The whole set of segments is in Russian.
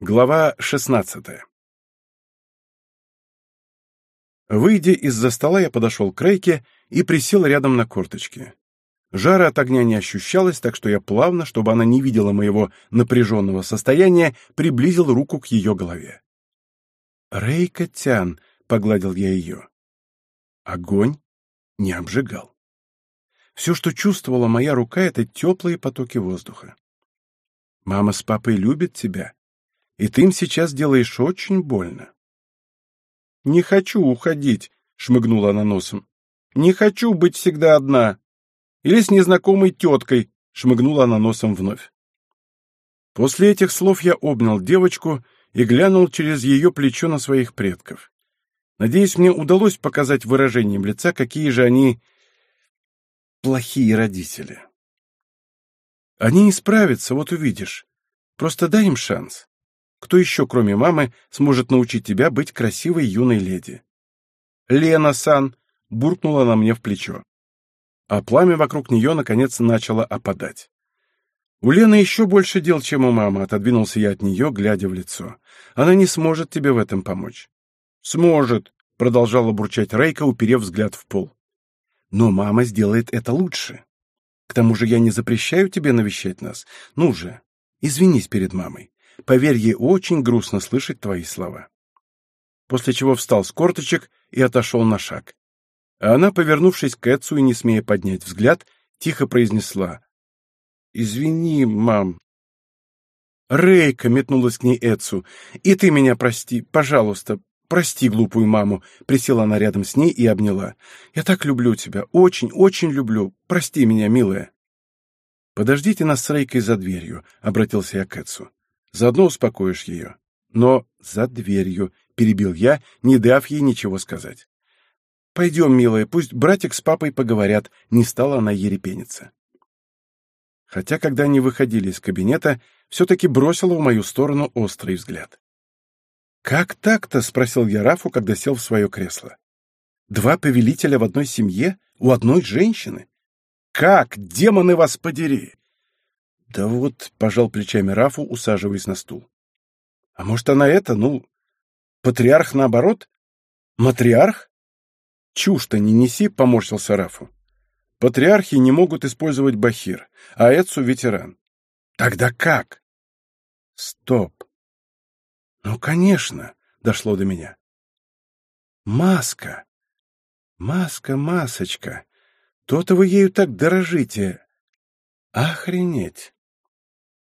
Глава 16 Выйдя из-за стола, я подошел к Рейке и присел рядом на корточки. Жара от огня не ощущалось, так что я плавно, чтобы она не видела моего напряженного состояния, приблизил руку к ее голове. «Рейка Тян», — погладил я ее. Огонь не обжигал. Все, что чувствовала моя рука, — это теплые потоки воздуха. «Мама с папой любят тебя», и ты им сейчас делаешь очень больно. «Не хочу уходить», — шмыгнула она носом. «Не хочу быть всегда одна. Или с незнакомой теткой», — шмыгнула она носом вновь. После этих слов я обнял девочку и глянул через ее плечо на своих предков. Надеюсь, мне удалось показать выражением лица, какие же они плохие родители. Они не справятся, вот увидишь. Просто дай им шанс. Кто еще, кроме мамы, сможет научить тебя быть красивой юной леди? Лена-сан! буркнула на мне в плечо. А пламя вокруг нее, наконец, начало опадать. У Лены еще больше дел, чем у мамы, отодвинулся я от нее, глядя в лицо. Она не сможет тебе в этом помочь. Сможет, продолжала бурчать Рейка, уперев взгляд в пол. Но мама сделает это лучше. К тому же я не запрещаю тебе навещать нас. Ну же, извинись перед мамой. Поверь, ей очень грустно слышать твои слова. После чего встал с корточек и отошел на шаг. А она, повернувшись к Эцу и не смея поднять взгляд, тихо произнесла. «Извини, мам». Рейка метнулась к ней Эцу. «И ты меня прости, пожалуйста, прости глупую маму». Присела она рядом с ней и обняла. «Я так люблю тебя, очень, очень люблю. Прости меня, милая». «Подождите нас с Рейкой за дверью», — обратился я к Эцу. Заодно успокоишь ее. Но за дверью, — перебил я, не дав ей ничего сказать. Пойдем, милая, пусть братик с папой поговорят, не стала она ерепениться. Хотя, когда они выходили из кабинета, все-таки бросила в мою сторону острый взгляд. «Как так-то?» — спросил я Рафу, когда сел в свое кресло. «Два повелителя в одной семье? У одной женщины? Как, демоны вас подери!» Да вот, пожал плечами Рафу, усаживаясь на стул. А может, она это, ну, патриарх наоборот? Матриарх? Чушь-то не неси, поморщился Рафу. Патриархи не могут использовать бахир, а Эцу ветеран. Тогда как? Стоп. Ну, конечно, дошло до меня. Маска. Маска, масочка. То-то вы ею так дорожите. Охренеть.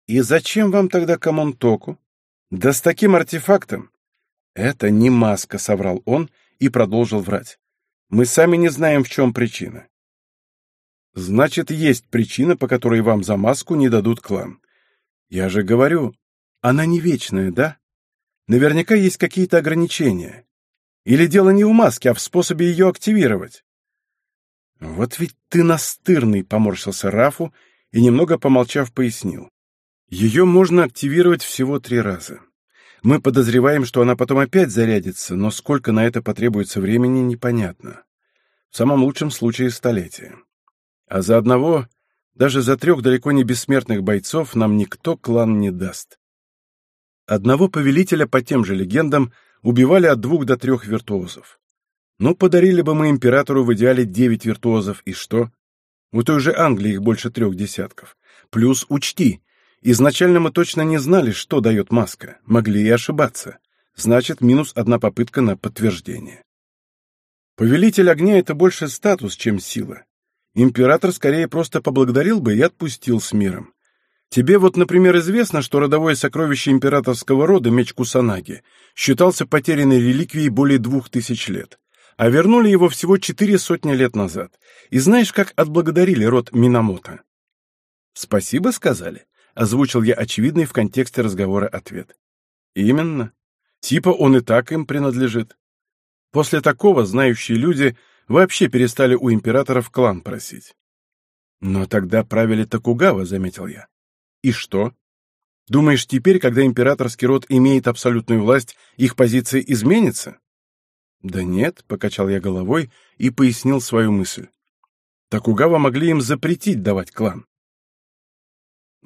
И зачем вам тогда Камонтоку? Да с таким артефактом. Это не маска, соврал он и продолжил врать. Мы сами не знаем, в чем причина. Значит, есть причина, по которой вам за маску не дадут клан. Я же говорю, она не вечная, да? Наверняка есть какие-то ограничения. Или дело не в маске, а в способе ее активировать. Вот ведь ты настырный, поморщился Рафу и, немного помолчав, пояснил. Ее можно активировать всего три раза. Мы подозреваем, что она потом опять зарядится, но сколько на это потребуется времени, непонятно. В самом лучшем случае столетие. А за одного, даже за трех далеко не бессмертных бойцов, нам никто клан не даст. Одного повелителя по тем же легендам убивали от двух до трех виртуозов. Ну, подарили бы мы императору в идеале девять виртуозов, и что? У той же Англии их больше трех десятков. Плюс учти, Изначально мы точно не знали, что дает маска, могли и ошибаться. Значит, минус одна попытка на подтверждение. Повелитель огня — это больше статус, чем сила. Император скорее просто поблагодарил бы и отпустил с миром. Тебе вот, например, известно, что родовое сокровище императорского рода, меч Кусанаги, считался потерянной реликвией более двух тысяч лет, а вернули его всего четыре сотни лет назад. И знаешь, как отблагодарили род Минамото? Спасибо сказали озвучил я очевидный в контексте разговора ответ. Именно. Типа он и так им принадлежит. После такого знающие люди вообще перестали у императоров клан просить. Но тогда правили Токугава, заметил я. И что? Думаешь, теперь, когда императорский род имеет абсолютную власть, их позиция изменится? Да нет, покачал я головой и пояснил свою мысль. Токугава могли им запретить давать клан.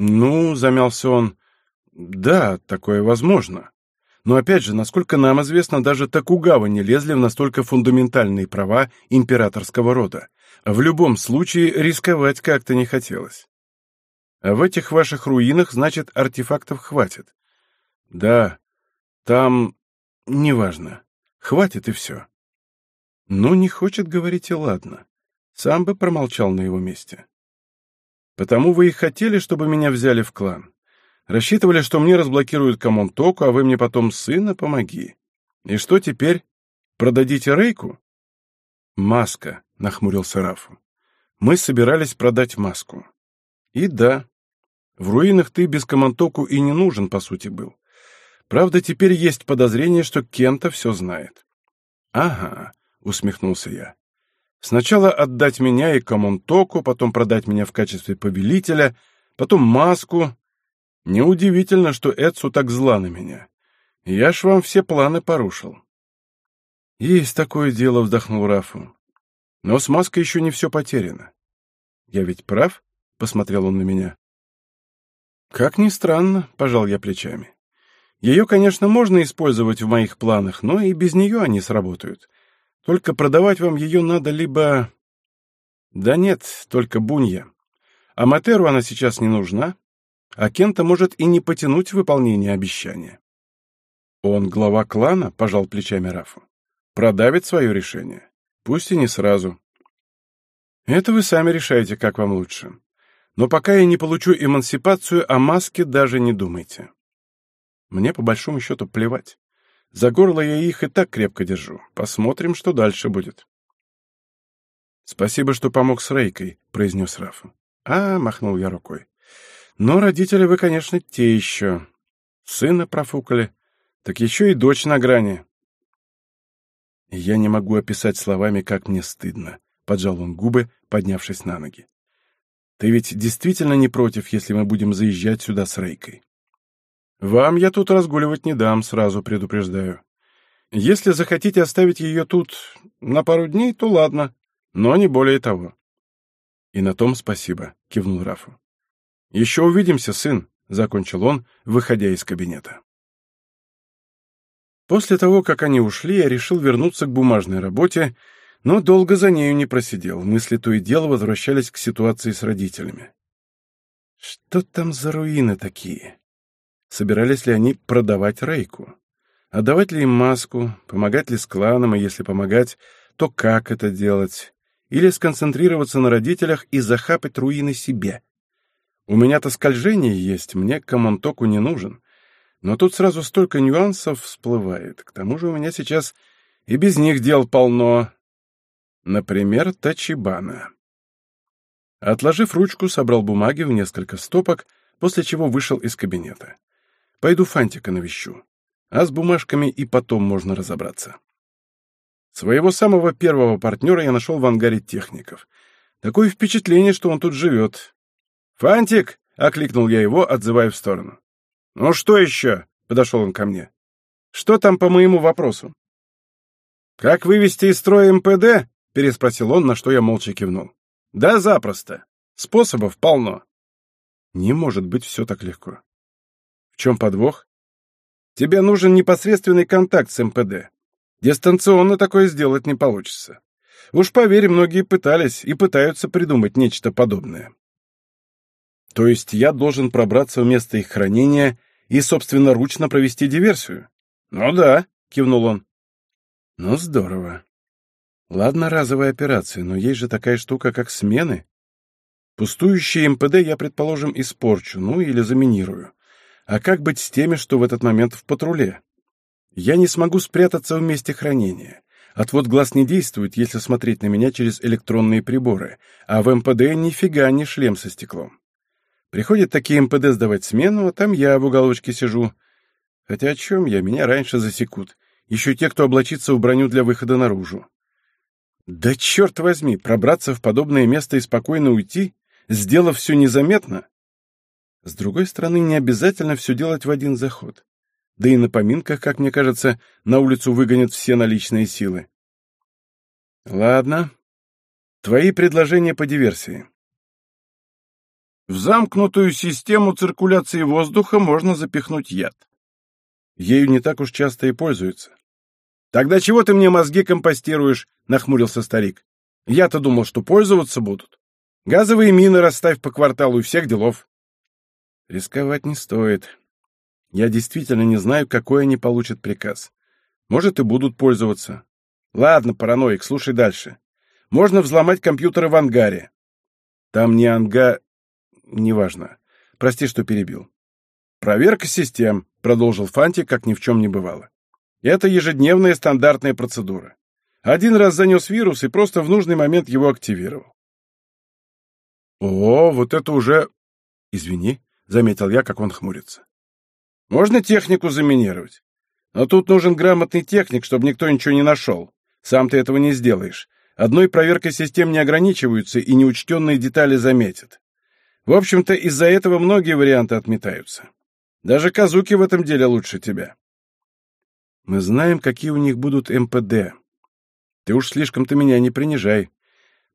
«Ну, — замялся он, — Да, такое возможно. Но опять же, насколько нам известно, даже Токугава не лезли в настолько фундаментальные права императорского рода. В любом случае, рисковать как-то не хотелось. А в этих ваших руинах, значит, артефактов хватит. Да, там... неважно. Хватит и все. Ну, не хочет говорить и ладно. Сам бы промолчал на его месте. Потому вы и хотели, чтобы меня взяли в клан. Рассчитывали, что мне разблокируют Камонтоку, а вы мне потом сына помоги. И что теперь? Продадите Рейку? Маска, нахмурился Рафу. Мы собирались продать маску. И да, в руинах ты без Камонтоку и не нужен, по сути, был. Правда, теперь есть подозрение, что Кента все знает. Ага, усмехнулся я. Сначала отдать меня и Камонтоку, потом продать меня в качестве повелителя, потом маску, Неудивительно, что Эдсу так зла на меня. Я ж вам все планы порушил. Есть такое дело, вздохнул Рафу. Но с маской еще не все потеряно. Я ведь прав? Посмотрел он на меня. Как ни странно, пожал я плечами. Ее, конечно, можно использовать в моих планах, но и без нее они сработают. Только продавать вам ее надо либо... Да нет, только Бунья. А Матеру она сейчас не нужна, а Кента может и не потянуть выполнение обещания. Он глава клана, пожал плечами Рафу. Продавит свое решение. Пусть и не сразу. Это вы сами решаете, как вам лучше. Но пока я не получу эмансипацию, о маске даже не думайте. Мне по большому счету плевать. За горло я их и так крепко держу. Посмотрим, что дальше будет. «Спасибо, что помог с Рейкой», — произнес Рафа. «А», — махнул я рукой. Но родители вы, конечно, те еще. Сына профукали, так еще и дочь на грани. Я не могу описать словами, как мне стыдно, — поджал он губы, поднявшись на ноги. Ты ведь действительно не против, если мы будем заезжать сюда с Рейкой? Вам я тут разгуливать не дам, сразу предупреждаю. Если захотите оставить ее тут на пару дней, то ладно, но не более того. И на том спасибо, — кивнул Рафу. «Еще увидимся, сын», — закончил он, выходя из кабинета. После того, как они ушли, я решил вернуться к бумажной работе, но долго за нею не просидел. Мысли то и дело возвращались к ситуации с родителями. Что там за руины такие? Собирались ли они продавать Рейку? Отдавать ли им маску? Помогать ли с кланом? И если помогать, то как это делать? Или сконцентрироваться на родителях и захапать руины себе? У меня-то скольжение есть, мне Камонтоку не нужен. Но тут сразу столько нюансов всплывает. К тому же у меня сейчас и без них дел полно. Например, Тачибана. Отложив ручку, собрал бумаги в несколько стопок, после чего вышел из кабинета. Пойду Фантика навещу. А с бумажками и потом можно разобраться. Своего самого первого партнера я нашел в ангаре техников. Такое впечатление, что он тут живет. «Фантик!» — окликнул я его, отзывая в сторону. «Ну что еще?» — подошел он ко мне. «Что там по моему вопросу?» «Как вывести из строя МПД?» — переспросил он, на что я молча кивнул. «Да, запросто. Способов полно». «Не может быть все так легко». «В чем подвох?» «Тебе нужен непосредственный контакт с МПД. Дистанционно такое сделать не получится. Уж поверь, многие пытались и пытаются придумать нечто подобное. То есть я должен пробраться в место их хранения и собственноручно провести диверсию? Ну да, кивнул он. Ну здорово. Ладно, разовая операция, но есть же такая штука, как смены. Пустующие МПД я, предположим, испорчу, ну или заминирую. А как быть с теми, что в этот момент в патруле? Я не смогу спрятаться в месте хранения. Отвод глаз не действует, если смотреть на меня через электронные приборы, а в МПД нифига не шлем со стеклом. Приходят такие МПД сдавать смену, а там я в уголочке сижу. Хотя о чем я, меня раньше засекут. Еще те, кто облачится в броню для выхода наружу. Да черт возьми, пробраться в подобное место и спокойно уйти, сделав все незаметно? С другой стороны, не обязательно все делать в один заход. Да и на поминках, как мне кажется, на улицу выгонят все наличные силы. Ладно. Твои предложения по диверсии. В замкнутую систему циркуляции воздуха можно запихнуть яд. Ею не так уж часто и пользуются. Тогда чего ты мне мозги компостируешь? нахмурился старик. Я-то думал, что пользоваться будут. Газовые мины расставь по кварталу и всех делов. Рисковать не стоит. Я действительно не знаю, какой они получат приказ. Может, и будут пользоваться. Ладно, параноик, слушай дальше. Можно взломать компьютеры в ангаре. Там не анга... Неважно. Прости, что перебил. Проверка систем, продолжил Фанти, как ни в чем не бывало. Это ежедневная стандартная процедура. Один раз занес вирус и просто в нужный момент его активировал. О, вот это уже... Извини, заметил я, как он хмурится. Можно технику заминировать. Но тут нужен грамотный техник, чтобы никто ничего не нашел. Сам ты этого не сделаешь. Одной проверкой систем не ограничиваются, и неучтенные детали заметят. В общем-то, из-за этого многие варианты отметаются. Даже Казуки в этом деле лучше тебя. Мы знаем, какие у них будут МПД. Ты уж слишком-то меня не принижай.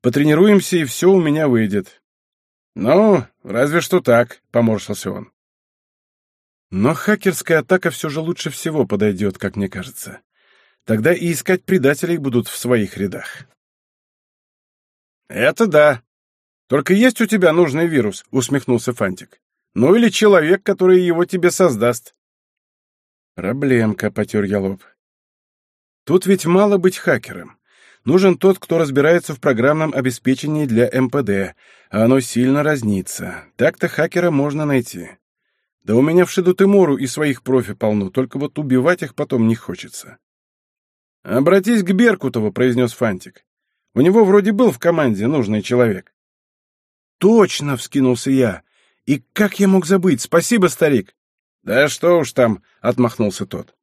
Потренируемся, и все у меня выйдет. Ну, разве что так, — поморщился он. Но хакерская атака все же лучше всего подойдет, как мне кажется. Тогда и искать предателей будут в своих рядах. «Это да. Только есть у тебя нужный вирус», — усмехнулся Фантик. «Ну или человек, который его тебе создаст». «Проблемка», — потер я лоб. «Тут ведь мало быть хакером. Нужен тот, кто разбирается в программном обеспечении для МПД, а оно сильно разнится. Так-то хакера можно найти. Да у меня в Шедутемору и своих профи полно, только вот убивать их потом не хочется. «Обратись к Беркутову», — произнес Фантик. «У него вроде был в команде нужный человек». «Точно!» — вскинулся я. «И как я мог забыть? Спасибо, старик!» «Да что уж там!» — отмахнулся тот.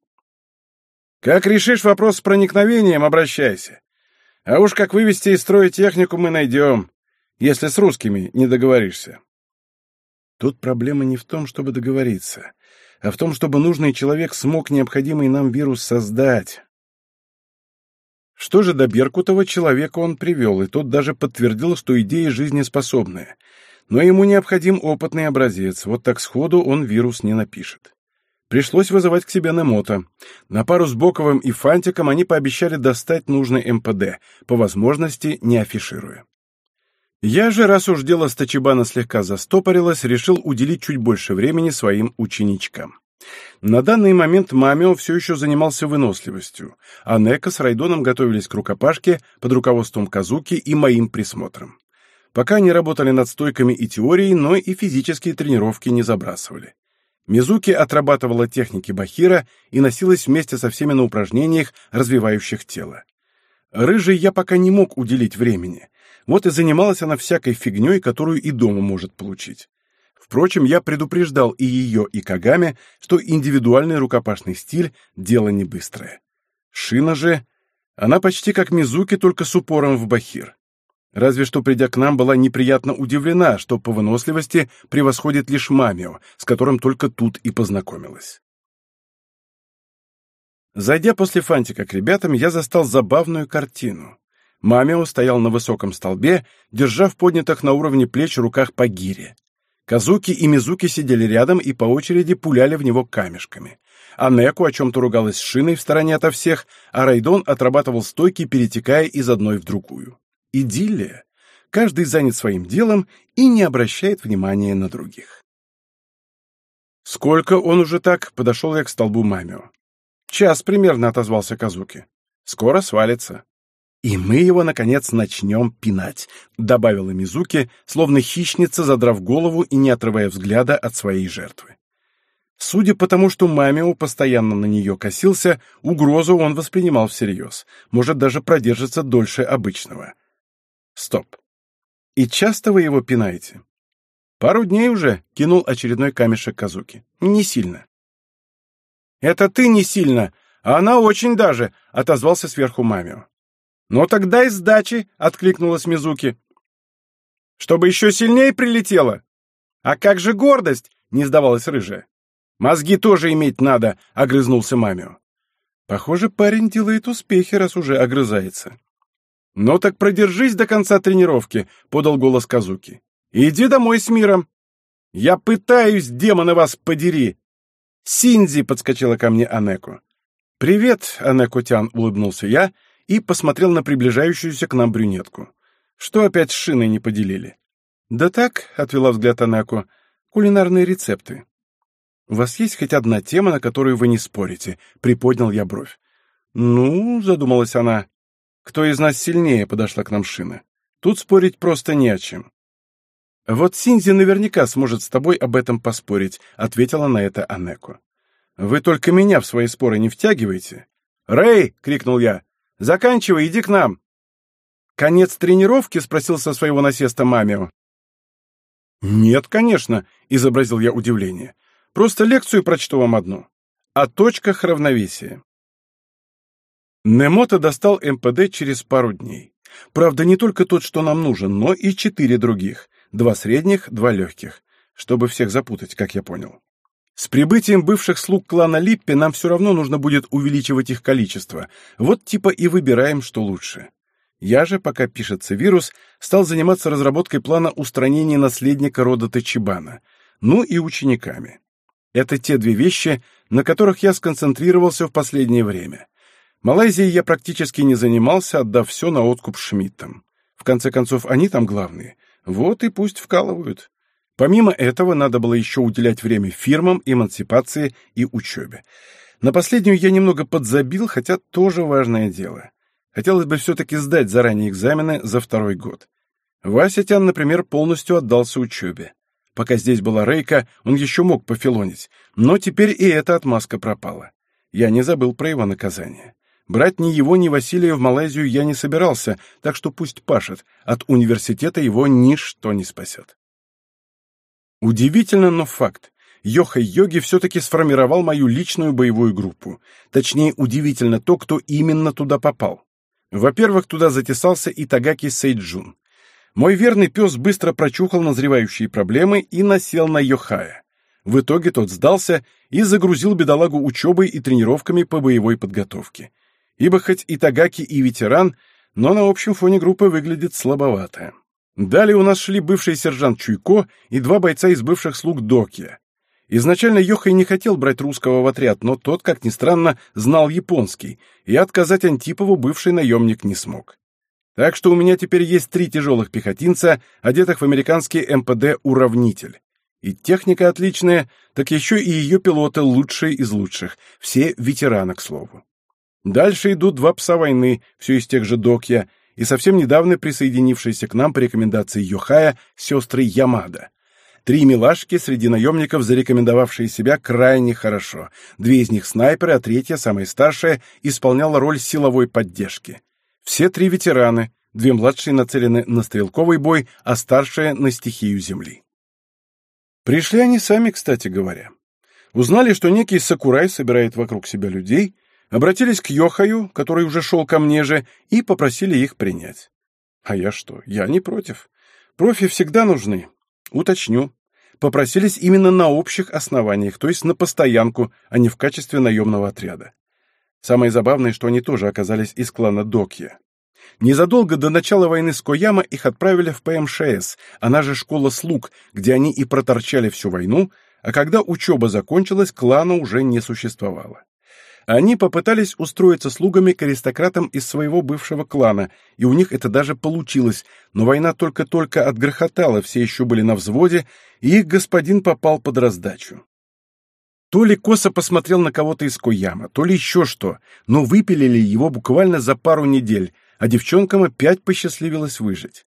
«Как решишь вопрос с проникновением, обращайся. А уж как вывести из строя технику мы найдем, если с русскими не договоришься». Тут проблема не в том, чтобы договориться, а в том, чтобы нужный человек смог необходимый нам вирус создать. Что же до Беркутова человека он привел, и тот даже подтвердил, что идея жизнеспособная. Но ему необходим опытный образец, вот так сходу он вирус не напишет. Пришлось вызывать к себе Немото. На пару с Боковым и Фантиком они пообещали достать нужный МПД, по возможности не афишируя. Я же, раз уж дело с Тачибана слегка застопорилось, решил уделить чуть больше времени своим ученичкам. На данный момент Мамио все еще занимался выносливостью, а Нека с Райдоном готовились к рукопашке под руководством Казуки и моим присмотром. Пока они работали над стойками и теорией, но и физические тренировки не забрасывали. Мизуки отрабатывала техники Бахира и носилась вместе со всеми на упражнениях, развивающих тело. Рыжий я пока не мог уделить времени, вот и занималась она всякой фигней, которую и дома может получить. Впрочем, я предупреждал и ее, и Кагаме, что индивидуальный рукопашный стиль — дело не быстрое. Шина же... Она почти как Мизуки, только с упором в бахир. Разве что, придя к нам, была неприятно удивлена, что по выносливости превосходит лишь Мамио, с которым только тут и познакомилась. Зайдя после фантика к ребятам, я застал забавную картину. Мамио стоял на высоком столбе, держа в поднятых на уровне плеч руках по гире. Казуки и Мизуки сидели рядом и по очереди пуляли в него камешками. А Неку о чем-то ругалась с шиной в стороне ото всех, а Райдон отрабатывал стойки, перетекая из одной в другую. Идиллия. Каждый занят своим делом и не обращает внимания на других. «Сколько он уже так?» — подошел я к столбу Мамио. «Час примерно», — отозвался Казуки. «Скоро свалится». «И мы его, наконец, начнем пинать», — добавила Мизуки, словно хищница, задрав голову и не отрывая взгляда от своей жертвы. Судя по тому, что Мамио постоянно на нее косился, угрозу он воспринимал всерьез, может даже продержится дольше обычного. Стоп. И часто вы его пинаете? Пару дней уже, кинул очередной камешек Казуки. Не сильно. Это ты не сильно, а она очень даже, отозвался сверху Мамио. «Ну тогда и сдачи!» — откликнулась Мизуки. «Чтобы еще сильнее прилетело!» «А как же гордость?» — не сдавалась рыжая. «Мозги тоже иметь надо!» — огрызнулся Мамио. Похоже, парень делает успехи, раз уже огрызается. «Ну так продержись до конца тренировки», — подал голос Казуки. «Иди домой с миром. «Я пытаюсь, демона вас подери!» «Синзи!» — подскочила ко мне Анеко. «Привет, Анеко-тян!» — улыбнулся я и посмотрел на приближающуюся к нам брюнетку. «Что опять с шиной не поделили?» «Да так», — отвела взгляд Анеко, — «кулинарные рецепты». «У вас есть хоть одна тема, на которую вы не спорите?» — приподнял я бровь. «Ну», — задумалась она, — «кто из нас сильнее?» — подошла к нам Шина. «Тут спорить просто не о чем». «Вот Синзи наверняка сможет с тобой об этом поспорить», — ответила на это Анеко. «Вы только меня в свои споры не втягиваете». «Рэй!» — крикнул я. «Заканчивай, иди к нам!» «Конец тренировки?» — спросил со своего насеста Мамио. «Нет, конечно», — изобразил я удивление. Просто лекцию прочту вам одну. О точках равновесия. Немото достал МПД через пару дней. Правда, не только тот, что нам нужен, но и четыре других. Два средних, два легких. Чтобы всех запутать, как я понял. С прибытием бывших слуг клана Липпи нам все равно нужно будет увеличивать их количество. Вот типа и выбираем, что лучше. Я же, пока пишется вирус, стал заниматься разработкой плана устранения наследника рода Тачибана. Ну и учениками. Это те две вещи, на которых я сконцентрировался в последнее время. Малайзией я практически не занимался, отдав все на откуп Шмидтам. В конце концов, они там главные. Вот и пусть вкалывают. Помимо этого, надо было еще уделять время фирмам, эмансипации и учебе. На последнюю я немного подзабил, хотя тоже важное дело. Хотелось бы все-таки сдать заранее экзамены за второй год. Вася Тян, например, полностью отдался учебе. Пока здесь была Рейка, он еще мог пофилонить, но теперь и эта отмазка пропала. Я не забыл про его наказание. Брать ни его, ни Василия в Малайзию я не собирался, так что пусть пашет, от университета его ничто не спасет. Удивительно, но факт. Йоха-йоги все-таки сформировал мою личную боевую группу. Точнее, удивительно то, кто именно туда попал. Во-первых, туда затесался Итагаки Сейджун. Мой верный пес быстро прочухал назревающие проблемы и насел на Йохая. В итоге тот сдался и загрузил бедолагу учебой и тренировками по боевой подготовке. Ибо хоть и Тагаки, и ветеран, но на общем фоне группы выглядит слабовато. Далее у нас шли бывший сержант Чуйко и два бойца из бывших слуг Докия. Изначально Йохай не хотел брать русского в отряд, но тот, как ни странно, знал японский, и отказать Антипову бывший наемник не смог. Так что у меня теперь есть три тяжелых пехотинца, одетых в американский МПД «Уравнитель». И техника отличная, так еще и ее пилоты лучшие из лучших, все ветераны, к слову. Дальше идут два пса войны, все из тех же Докья, и совсем недавно присоединившиеся к нам по рекомендации Йохая сестры Ямада. Три милашки среди наемников, зарекомендовавшие себя крайне хорошо. Две из них снайперы, а третья, самая старшая, исполняла роль силовой поддержки. Все три ветераны, две младшие нацелены на стрелковый бой, а старшая — на стихию земли. Пришли они сами, кстати говоря. Узнали, что некий Сакурай собирает вокруг себя людей, обратились к Йохаю, который уже шел ко мне же, и попросили их принять. А я что? Я не против. Профи всегда нужны. Уточню. Попросились именно на общих основаниях, то есть на постоянку, а не в качестве наемного отряда. Самое забавное, что они тоже оказались из клана Докья. Незадолго до начала войны с Кояма их отправили в ПМШС, она же школа слуг, где они и проторчали всю войну, а когда учеба закончилась, клана уже не существовало. Они попытались устроиться слугами к аристократам из своего бывшего клана, и у них это даже получилось, но война только-только отгрохотала, все еще были на взводе, и их господин попал под раздачу. То ли косо посмотрел на кого-то из Кояма, то ли еще что, но выпилили его буквально за пару недель, а девчонкам опять посчастливилось выжить.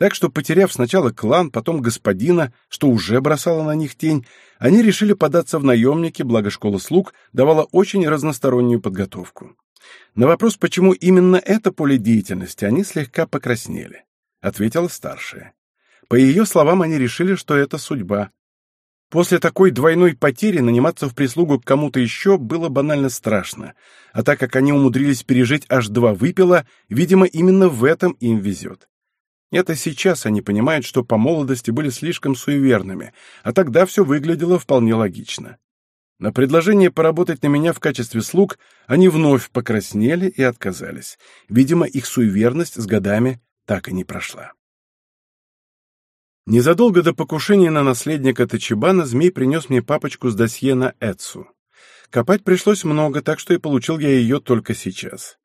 Так что, потеряв сначала клан, потом господина, что уже бросало на них тень, они решили податься в наемники, благо школа слуг давала очень разностороннюю подготовку. На вопрос, почему именно это поле деятельности, они слегка покраснели. Ответила старшая. По ее словам, они решили, что это судьба. После такой двойной потери наниматься в прислугу к кому-то еще было банально страшно, а так как они умудрились пережить аж два выпила, видимо, именно в этом им везет. Это сейчас они понимают, что по молодости были слишком суеверными, а тогда все выглядело вполне логично. На предложение поработать на меня в качестве слуг они вновь покраснели и отказались. Видимо, их суеверность с годами так и не прошла. Незадолго до покушения на наследника Тачибана змей принес мне папочку с досье на Эцу. Копать пришлось много, так что и получил я ее только сейчас.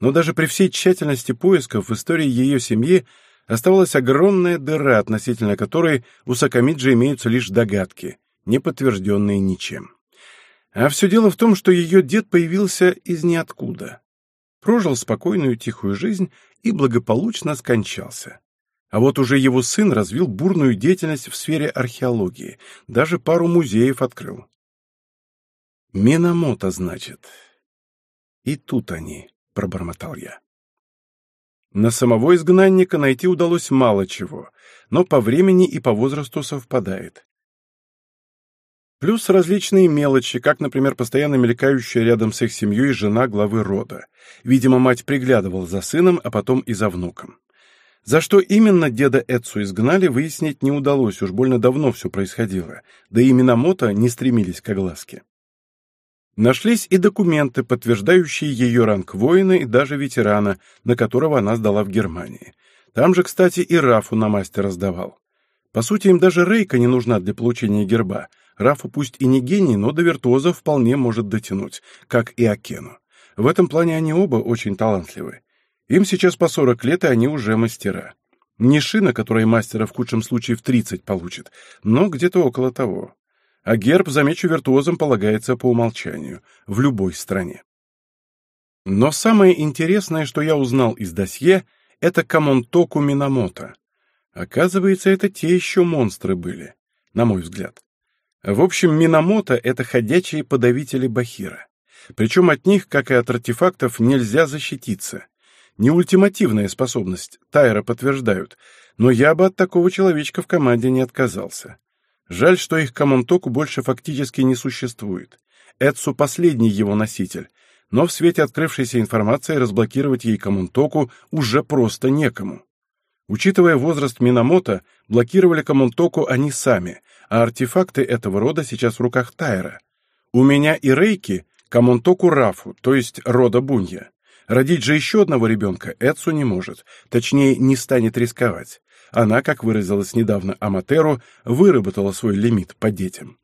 Но даже при всей тщательности поисков в истории ее семьи оставалась огромная дыра, относительно которой у Сакамиджи имеются лишь догадки, не подтвержденные ничем. А все дело в том, что ее дед появился из ниоткуда. Прожил спокойную тихую жизнь и благополучно скончался. А вот уже его сын развил бурную деятельность в сфере археологии, даже пару музеев открыл. Минамото, значит. И тут они, — пробормотал я. На самого изгнанника найти удалось мало чего, но по времени и по возрасту совпадает. Плюс различные мелочи, как, например, постоянно мелькающая рядом с их семьей жена главы рода. Видимо, мать приглядывала за сыном, а потом и за внуком. За что именно деда Эцу изгнали, выяснить не удалось, уж больно давно все происходило, да и Минамото не стремились к огласке. Нашлись и документы, подтверждающие ее ранг воина и даже ветерана, на которого она сдала в Германии. Там же, кстати, и Рафу на мастера сдавал. По сути, им даже рейка не нужна для получения герба — Рафу пусть и не гений, но до виртуоза вполне может дотянуть, как и Акену. В этом плане они оба очень талантливы. Им сейчас по 40 лет, и они уже мастера. Не шина, которая мастера в худшем случае в 30 получит, но где-то около того. А герб, замечу, виртуозам полагается по умолчанию, в любой стране. Но самое интересное, что я узнал из досье, это Камонтоку Минамото. Оказывается, это те еще монстры были, на мой взгляд. В общем, Минамото — это ходячие подавители Бахира. Причем от них, как и от артефактов, нельзя защититься. Не ультимативная способность, Тайра подтверждают, но я бы от такого человечка в команде не отказался. Жаль, что их Камонтоку больше фактически не существует. Эдсу — последний его носитель, но в свете открывшейся информации разблокировать ей Камонтоку уже просто некому. Учитывая возраст Минамото, блокировали Камонтоку они сами, а артефакты этого рода сейчас в руках Тайра. У меня и Рейки Камонтоку Рафу, то есть рода Бунья. Родить же еще одного ребенка Эцу не может, точнее, не станет рисковать. Она, как выразилась недавно Аматеру, выработала свой лимит по детям.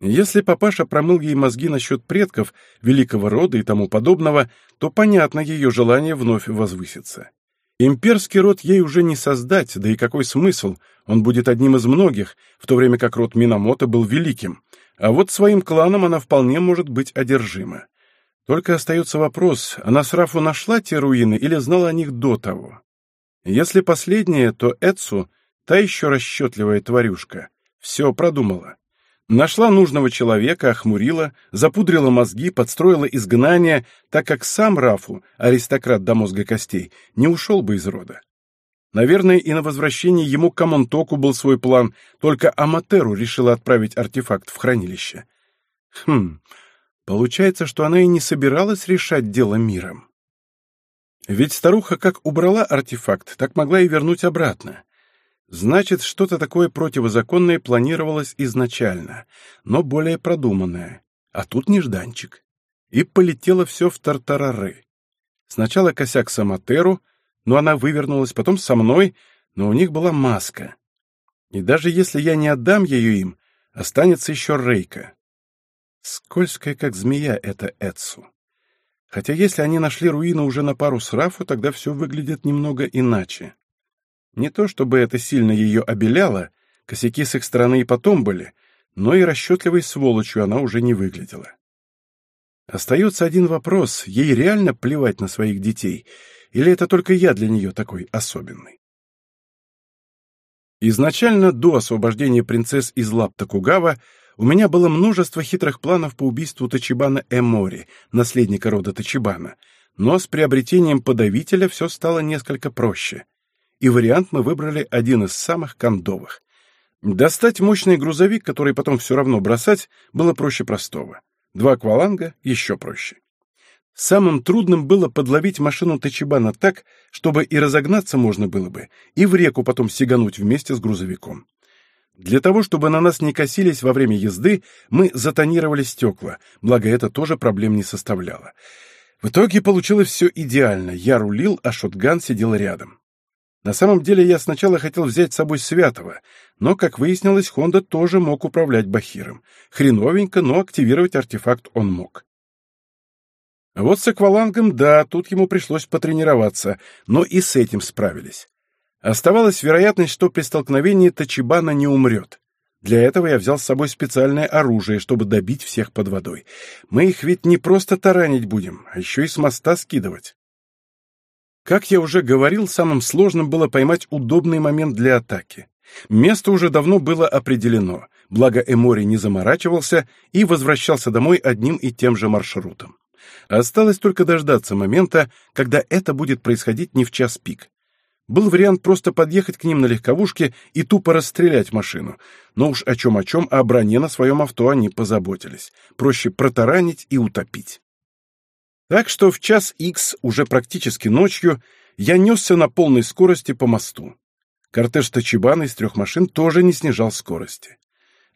Если папаша промыл ей мозги насчет предков, великого рода и тому подобного, то понятно ее желание вновь возвыситься. Имперский род ей уже не создать, да и какой смысл, он будет одним из многих, в то время как род Минамото был великим, а вот своим кланом она вполне может быть одержима. Только остается вопрос, она с Рафу нашла те руины или знала о них до того? Если последнее, то Эцу, та еще расчетливая тварюшка, все продумала. Нашла нужного человека, охмурила, запудрила мозги, подстроила изгнание, так как сам Рафу, аристократ до мозга костей, не ушел бы из рода. Наверное, и на возвращение ему к Камонтоку был свой план, только Аматеру решила отправить артефакт в хранилище. Хм, получается, что она и не собиралась решать дело миром. Ведь старуха как убрала артефакт, так могла и вернуть обратно. Значит, что-то такое противозаконное планировалось изначально, но более продуманное. А тут нежданчик. И полетело все в тартарары. Сначала косяк Саматеру, но она вывернулась, потом со мной, но у них была маска. И даже если я не отдам ее им, останется еще Рейка. Скользкая, как змея, это Эцу. Хотя если они нашли руины уже на пару с Рафу, тогда все выглядит немного иначе. Не то чтобы это сильно ее обеляло, косяки с их стороны и потом были, но и расчетливой сволочью она уже не выглядела. Остается один вопрос, ей реально плевать на своих детей, или это только я для нее такой особенный? Изначально, до освобождения принцесс из лап Токугава, у меня было множество хитрых планов по убийству Тачибана Эмори, наследника рода Тачибана, но с приобретением подавителя все стало несколько проще и вариант мы выбрали один из самых кондовых. Достать мощный грузовик, который потом все равно бросать, было проще простого. Два акваланга еще проще. Самым трудным было подловить машину Тачибана так, чтобы и разогнаться можно было бы, и в реку потом сигануть вместе с грузовиком. Для того, чтобы на нас не косились во время езды, мы затонировали стекла, благо это тоже проблем не составляло. В итоге получилось все идеально. Я рулил, а шотган сидел рядом. На самом деле я сначала хотел взять с собой Святого, но, как выяснилось, Хонда тоже мог управлять Бахиром. Хреновенько, но активировать артефакт он мог. Вот с аквалангом, да, тут ему пришлось потренироваться, но и с этим справились. Оставалась вероятность, что при столкновении Тачибана не умрет. Для этого я взял с собой специальное оружие, чтобы добить всех под водой. Мы их ведь не просто таранить будем, а еще и с моста скидывать. Как я уже говорил, самым сложным было поймать удобный момент для атаки. Место уже давно было определено, благо Эмори не заморачивался и возвращался домой одним и тем же маршрутом. Осталось только дождаться момента, когда это будет происходить не в час пик. Был вариант просто подъехать к ним на легковушке и тупо расстрелять машину. Но уж о чем о чем, а о броне на своем авто они позаботились. Проще протаранить и утопить. Так что в час икс, уже практически ночью, я несся на полной скорости по мосту. Кортеж Тачибана из трех машин тоже не снижал скорости.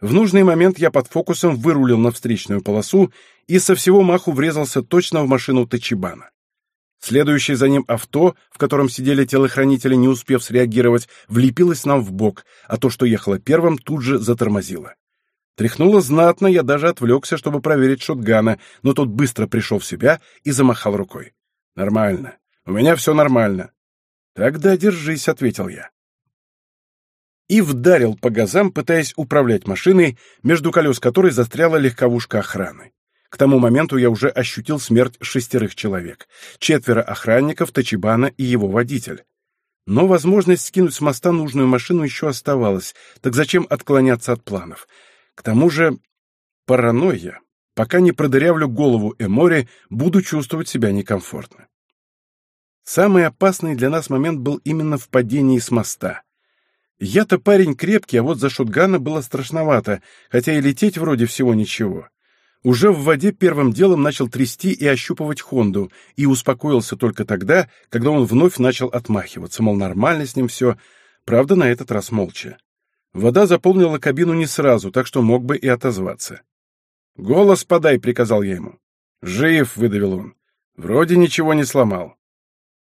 В нужный момент я под фокусом вырулил на встречную полосу и со всего маху врезался точно в машину Тачибана. Следующее за ним авто, в котором сидели телохранители, не успев среагировать, влепилось нам в бок, а то, что ехало первым, тут же затормозило. Тряхнуло знатно, я даже отвлекся, чтобы проверить шотгана, но тот быстро пришел в себя и замахал рукой. «Нормально. У меня все нормально». «Тогда держись», — ответил я. И вдарил по газам, пытаясь управлять машиной, между колес которой застряла легковушка охраны. К тому моменту я уже ощутил смерть шестерых человек. Четверо охранников, Тачибана и его водитель. Но возможность скинуть с моста нужную машину еще оставалась, так зачем отклоняться от планов? К тому же паранойя. Пока не продырявлю голову Эмори, буду чувствовать себя некомфортно. Самый опасный для нас момент был именно в падении с моста. Я-то парень крепкий, а вот за шутгана было страшновато, хотя и лететь вроде всего ничего. Уже в воде первым делом начал трясти и ощупывать Хонду, и успокоился только тогда, когда он вновь начал отмахиваться, мол, нормально с ним все, правда, на этот раз молча. Вода заполнила кабину не сразу, так что мог бы и отозваться. «Голос подай», — приказал я ему. «Жив», — выдавил он. «Вроде ничего не сломал.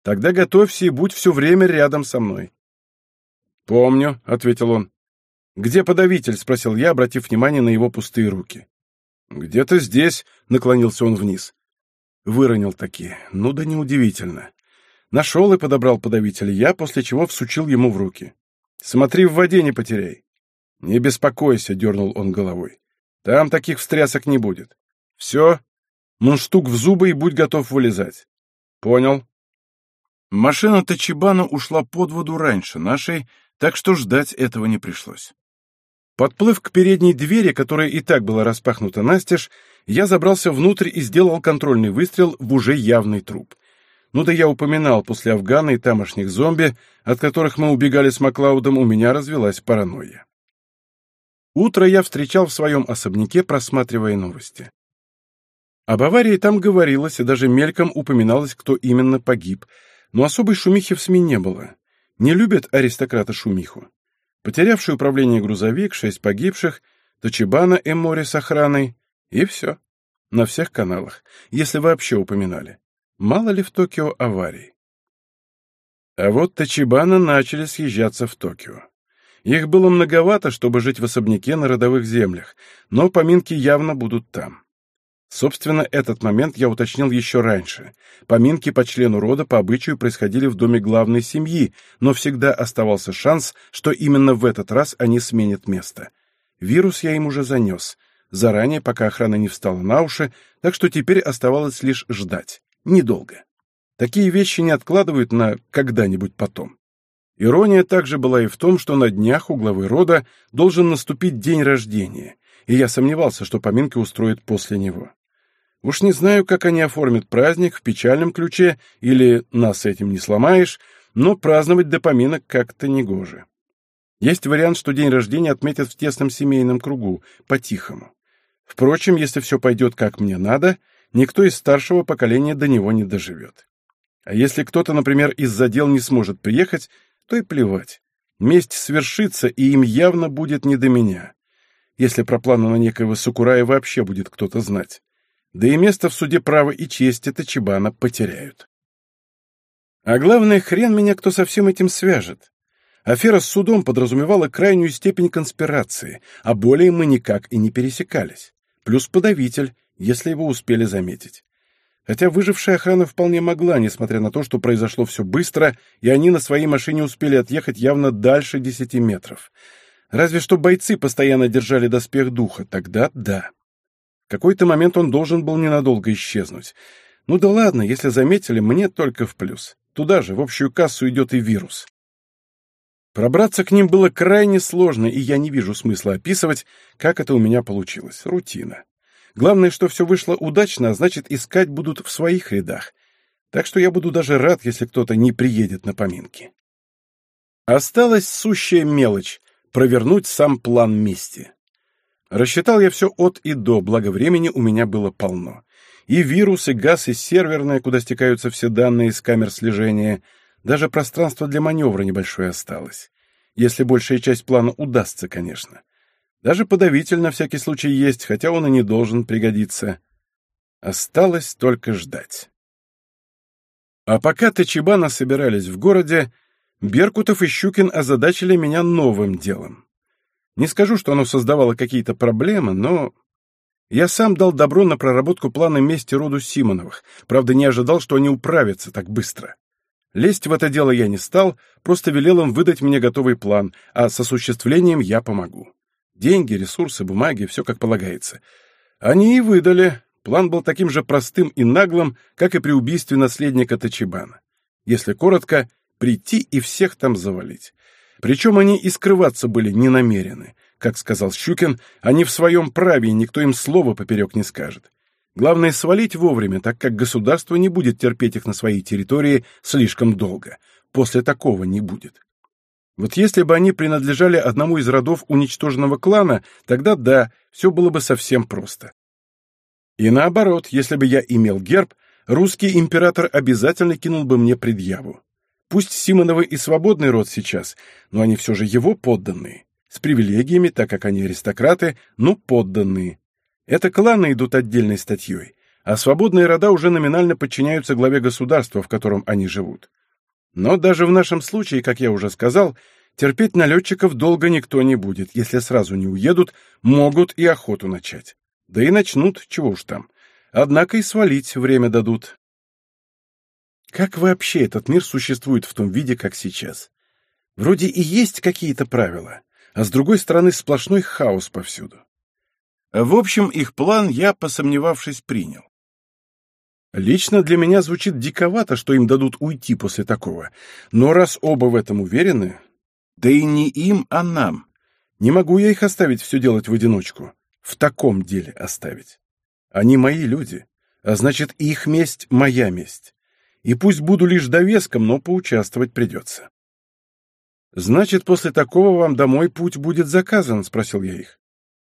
Тогда готовься и будь все время рядом со мной». «Помню», — ответил он. «Где подавитель?» — спросил я, обратив внимание на его пустые руки. «Где-то здесь», — наклонился он вниз. Выронил такие. Ну да неудивительно. Нашел и подобрал подавитель я, после чего всучил ему в руки. «Смотри, в воде не потеряй». «Не беспокойся», — дернул он головой. «Там таких встрясок не будет. Все, мундштук в зубы и будь готов вылезать». «Понял». Машина Тачибана ушла под воду раньше нашей, так что ждать этого не пришлось. Подплыв к передней двери, которая и так была распахнута настежь, я забрался внутрь и сделал контрольный выстрел в уже явный труп. Ну да я упоминал, после Афгана и тамошних зомби, от которых мы убегали с Маклаудом, у меня развелась паранойя. Утро я встречал в своем особняке, просматривая новости. Об аварии там говорилось, и даже мельком упоминалось, кто именно погиб, но особой шумихи в СМИ не было. Не любят аристократы шумиху. Потерявший управление грузовик, шесть погибших, Тачибана и море с охраной, и все. На всех каналах, если вообще упоминали. Мало ли в Токио аварий. А вот Тачибана начали съезжаться в Токио. Их было многовато, чтобы жить в особняке на родовых землях, но поминки явно будут там. Собственно, этот момент я уточнил еще раньше. Поминки по члену рода по обычаю происходили в доме главной семьи, но всегда оставался шанс, что именно в этот раз они сменят место. Вирус я им уже занес, заранее, пока охрана не встала на уши, так что теперь оставалось лишь ждать. Недолго. Такие вещи не откладывают на когда-нибудь потом. Ирония также была и в том, что на днях у главы рода должен наступить день рождения, и я сомневался, что поминки устроят после него. Уж не знаю, как они оформят праздник в печальном ключе или нас этим не сломаешь, но праздновать до поминок как-то негоже. Есть вариант, что день рождения отметят в тесном семейном кругу, по-тихому. Впрочем, если все пойдет как мне надо, никто из старшего поколения до него не доживет. А если кто-то, например, из-за дел не сможет приехать, то и плевать. Месть свершится, и им явно будет не до меня. Если про планы на некоего Сукурая вообще будет кто-то знать. Да и место в суде права и чести Тачибана потеряют. А главное, хрен меня кто со всем этим свяжет. Афера с судом подразумевала крайнюю степень конспирации, а более мы никак и не пересекались. Плюс подавитель, если его успели заметить. Хотя выжившая охрана вполне могла, несмотря на то, что произошло все быстро, и они на своей машине успели отъехать явно дальше десяти метров. Разве что бойцы постоянно держали доспех духа, тогда да. Какой-то момент он должен был ненадолго исчезнуть. Ну да ладно, если заметили, мне только в плюс. Туда же, в общую кассу идет и вирус. Пробраться к ним было крайне сложно, и я не вижу смысла описывать, как это у меня получилось. Рутина. Главное, что все вышло удачно, а значит, искать будут в своих рядах. Так что я буду даже рад, если кто-то не приедет на поминки. Осталась сущая мелочь — провернуть сам план мести. Рассчитал я все от и до, благо времени у меня было полно. И вирус, и газ, и серверная, куда стекаются все данные из камер слежения. Даже пространство для маневра небольшое осталось. Если большая часть плана удастся, конечно. Даже подавитель на всякий случай есть, хотя он и не должен пригодиться. Осталось только ждать. А пока Тачибана собирались в городе, Беркутов и Щукин озадачили меня новым делом. Не скажу, что оно создавало какие-то проблемы, но... Я сам дал добро на проработку плана мести роду Симоновых, правда, не ожидал, что они управятся так быстро. Лезть в это дело я не стал, просто велел им выдать мне готовый план, а с осуществлением я помогу. Деньги, ресурсы, бумаги, все как полагается. Они и выдали. План был таким же простым и наглым, как и при убийстве наследника Тачибана. Если коротко, прийти и всех там завалить. Причем они и скрываться были не намерены. Как сказал Щукин, они в своем праве, и никто им слова поперек не скажет. Главное — свалить вовремя, так как государство не будет терпеть их на своей территории слишком долго. После такого не будет. Вот если бы они принадлежали одному из родов уничтоженного клана, тогда да, все было бы совсем просто. И наоборот, если бы я имел герб, русский император обязательно кинул бы мне предъяву. Пусть Симоновы и свободный род сейчас, но они все же его подданные. С привилегиями, так как они аристократы, но подданные. Это кланы идут отдельной статьей, а свободные рода уже номинально подчиняются главе государства, в котором они живут. Но даже в нашем случае, как я уже сказал, терпеть налетчиков долго никто не будет. Если сразу не уедут, могут и охоту начать. Да и начнут, чего уж там. Однако и свалить время дадут. Как вообще этот мир существует в том виде, как сейчас? Вроде и есть какие-то правила, а с другой стороны сплошной хаос повсюду. В общем, их план я, посомневавшись, принял. Лично для меня звучит диковато, что им дадут уйти после такого. Но раз оба в этом уверены... Да и не им, а нам. Не могу я их оставить все делать в одиночку. В таком деле оставить. Они мои люди, а значит, их месть — моя месть. И пусть буду лишь довеском, но поучаствовать придется. «Значит, после такого вам домой путь будет заказан?» — спросил я их.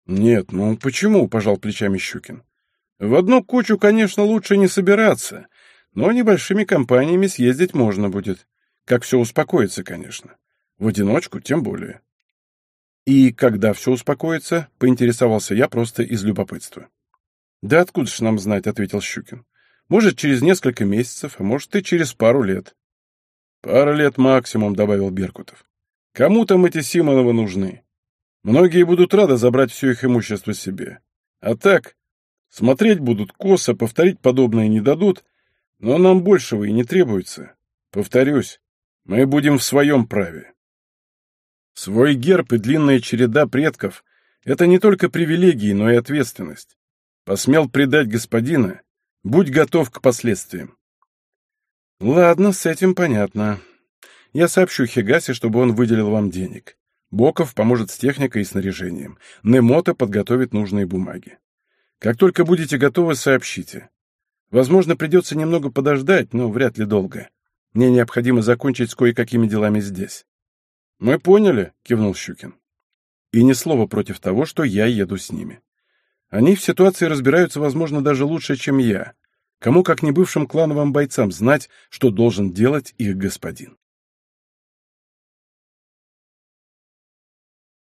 «Нет, ну почему?» — пожал плечами Щукин. В одну кучу, конечно, лучше не собираться, но небольшими компаниями съездить можно будет. Как все успокоится, конечно. В одиночку тем более. И когда все успокоится, поинтересовался я просто из любопытства. «Да откуда ж нам знать?» — ответил Щукин. «Может, через несколько месяцев, а может, и через пару лет». «Пара лет максимум», — добавил Беркутов. «Кому там эти Симоновы нужны? Многие будут рады забрать все их имущество себе. А так, Смотреть будут косо, повторить подобное не дадут, но нам большего и не требуется. Повторюсь, мы будем в своем праве. Свой герб и длинная череда предков — это не только привилегии, но и ответственность. Посмел предать господина, будь готов к последствиям. Ладно, с этим понятно. Я сообщу Хигасе, чтобы он выделил вам денег. Боков поможет с техникой и снаряжением. Немото подготовит нужные бумаги. Как только будете готовы, сообщите. Возможно, придется немного подождать, но вряд ли долго. Мне необходимо закончить с кое-какими делами здесь. «Мы поняли», — кивнул Щукин. И ни слова против того, что я еду с ними. Они в ситуации разбираются, возможно, даже лучше, чем я. Кому, как не бывшим клановым бойцам, знать, что должен делать их господин.